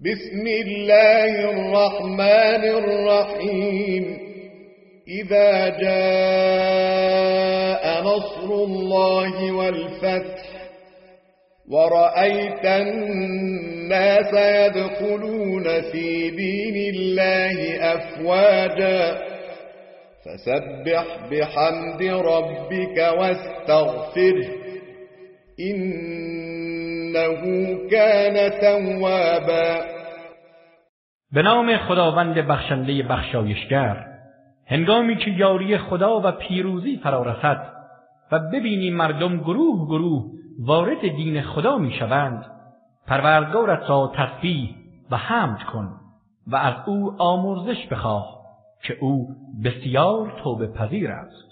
بسم الله الرحمن الرحيم. إذا جاء نصر الله والفتح ورأيت الناس يدخلون في دين الله أفواجا فسبح بحمد ربك واستغفره إنه كان توابا. به نام خداوند بخشنده بخشایشگر هنگامی که یاری خدا و پیروزی فرا رسد و ببینی مردم گروه گروه وارد دین خدا می‌شوند پروردگارت را تسبیح و حمد کن و از او آمرزش بخواه که او بسیار توبه پذیر است.